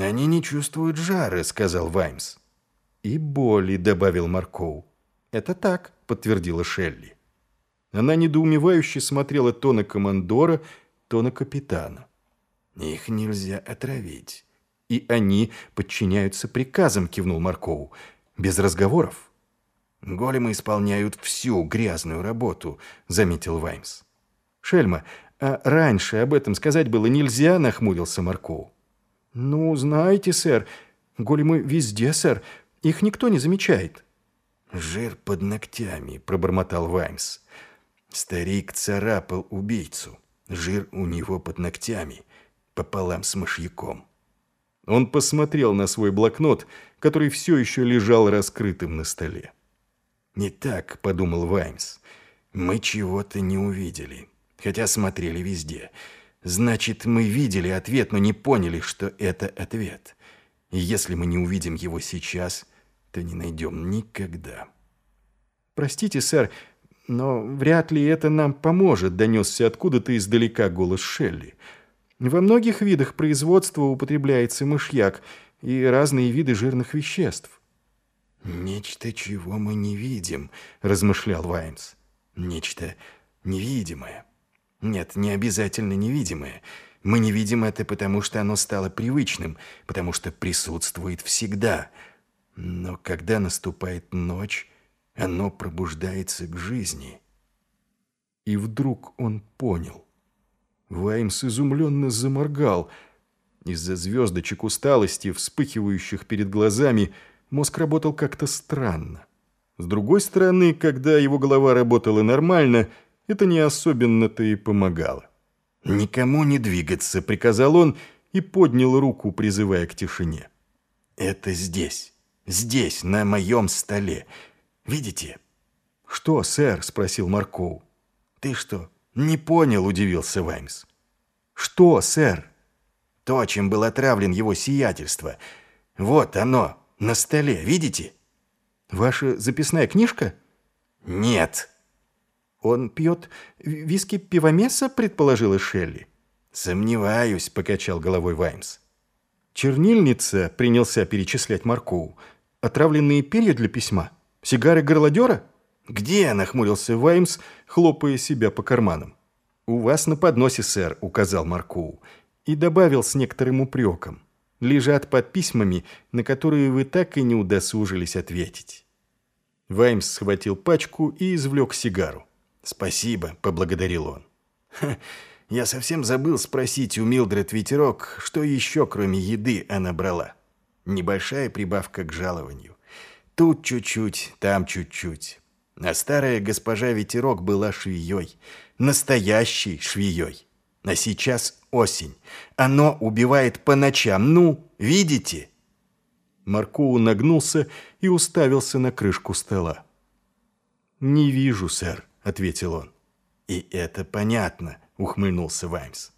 «Они не чувствуют жары», — сказал Ваймс. «И боли», — добавил Маркоу. «Это так», — подтвердила Шелли. Она недоумевающе смотрела то на командора, то на капитана. «Их нельзя отравить». «И они подчиняются приказам», — кивнул Маркоу. «Без разговоров». «Големы исполняют всю грязную работу», — заметил Ваймс. «Шельма, а раньше об этом сказать было нельзя?» — нахмурился Маркоу. «Ну, знаете, сэр, големы везде, сэр. Их никто не замечает». «Жир под ногтями», — пробормотал Ваймс. Старик царапал убийцу. Жир у него под ногтями, пополам с мышьяком. Он посмотрел на свой блокнот, который все еще лежал раскрытым на столе. «Не так», — подумал Ваймс. «Мы чего-то не увидели, хотя смотрели везде. Значит, мы видели ответ, но не поняли, что это ответ. И если мы не увидим его сейчас, то не найдем никогда». «Простите, сэр, но вряд ли это нам поможет», — донесся откуда-то издалека голос Шелли. «Во многих видах производства употребляется мышьяк и разные виды жирных веществ». «Нечто, чего мы не видим», — размышлял Ваймс. «Нечто невидимое. Нет, не обязательно невидимое. Мы не видим это, потому что оно стало привычным, потому что присутствует всегда. Но когда наступает ночь, оно пробуждается к жизни. И вдруг он понял. Ваймс изумленно заморгал. Из-за звездочек усталости, вспыхивающих перед глазами, мозг работал как-то странно. С другой стороны, когда его голова работала нормально, это не особенно-то и помогало. «Никому не двигаться», — приказал он и поднял руку, призывая к тишине. «Это здесь, здесь, на моем столе. Видите?» «Что, сэр?» – спросил Маркоу. «Ты что, не понял?» – удивился Ваймс. «Что, сэр?» «То, чем был отравлен его сиятельство. Вот оно, на столе, видите?» «Ваша записная книжка?» «Нет». «Он пьет виски пивомеса?» – предположила Шелли. «Сомневаюсь», – покачал головой Ваймс. «Чернильница», – принялся перечислять Маркоу. «Отравленные перья для письма». Сигары горлодера? Где? Нахмурился Ваймс, хлопая себя по карманам. У вас на подносе, сэр, указал Маркоу. И добавил с некоторым упреком. Лежат под письмами, на которые вы так и не удосужились ответить. Ваймс схватил пачку и извлек сигару. «Спасибо», — поблагодарил он. «Я совсем забыл спросить у Милдред Ветерок, что еще, кроме еды, она брала. Небольшая прибавка к жалованию. Тут чуть-чуть, там чуть-чуть. А старая госпожа Ветерок была швеей. Настоящей швеей. А сейчас осень. Оно убивает по ночам. Ну, видите?» Маркоу нагнулся и уставился на крышку стола. «Не вижу, сэр», — ответил он. «И это понятно», — ухмыльнулся Ваймс.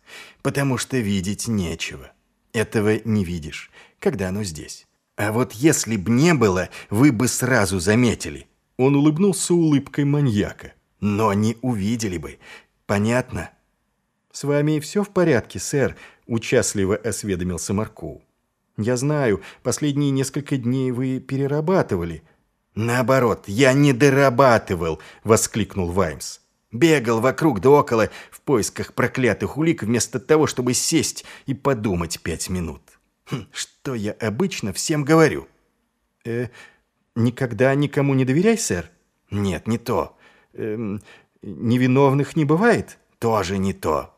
«Потому что видеть нечего. Этого не видишь, когда оно здесь. А вот если б не было, вы бы сразу заметили. Он улыбнулся улыбкой маньяка. Но не увидели бы. Понятно? С вами все в порядке, сэр, участливо осведомился Маркоу. Я знаю, последние несколько дней вы перерабатывали. Наоборот, я не дорабатывал, воскликнул Ваймс. Бегал вокруг да около в поисках проклятых улик вместо того, чтобы сесть и подумать пять минут. Хм, что я обычно всем говорю? Э, никогда никому не доверяй, сэр? Нет, не то. Э, невиновных не бывает? Тоже не то.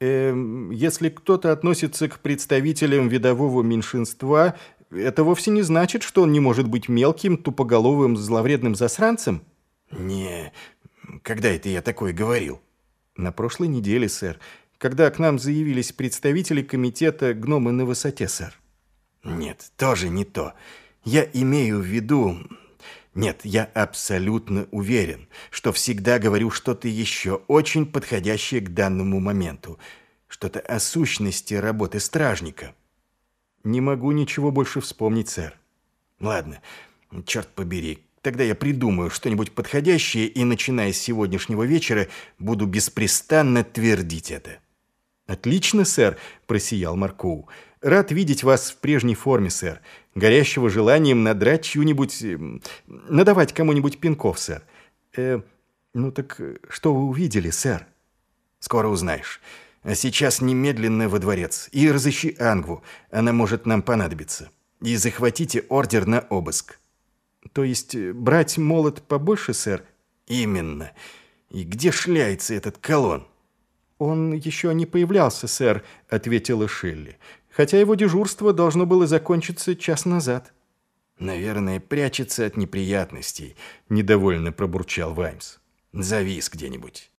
Э, если кто-то относится к представителям видового меньшинства, это вовсе не значит, что он не может быть мелким, тупоголовым, зловредным засранцем? Не, когда это я такое говорил? На прошлой неделе, сэр когда к нам заявились представители комитета «Гномы на высоте», сэр. Нет, тоже не то. Я имею в виду... Нет, я абсолютно уверен, что всегда говорю что-то еще очень подходящее к данному моменту. Что-то о сущности работы стражника. Не могу ничего больше вспомнить, сэр. Ладно, черт побери, Тогда я придумаю что-нибудь подходящее и, начиная с сегодняшнего вечера, буду беспрестанно твердить это. «Отлично, сэр», – просиял Маркоу. Рад видеть вас в прежней форме, сэр. Горящего желанием надрать чью-нибудь... эм, надавать кому-нибудь пинков, сэр. Э, ну так что вы увидели, сэр? Скоро узнаешь. А сейчас немедленно во дворец и разыщи Ангву. Она может нам понадобиться. И захватите ордер на обыск. То есть э, брать молот побольше, сэр? Именно. И где шляется этот колонн? «Он еще не появлялся, сэр», — ответила Шелли, «хотя его дежурство должно было закончиться час назад». «Наверное, прячется от неприятностей», — недовольно пробурчал Ваймс. «Завис где-нибудь».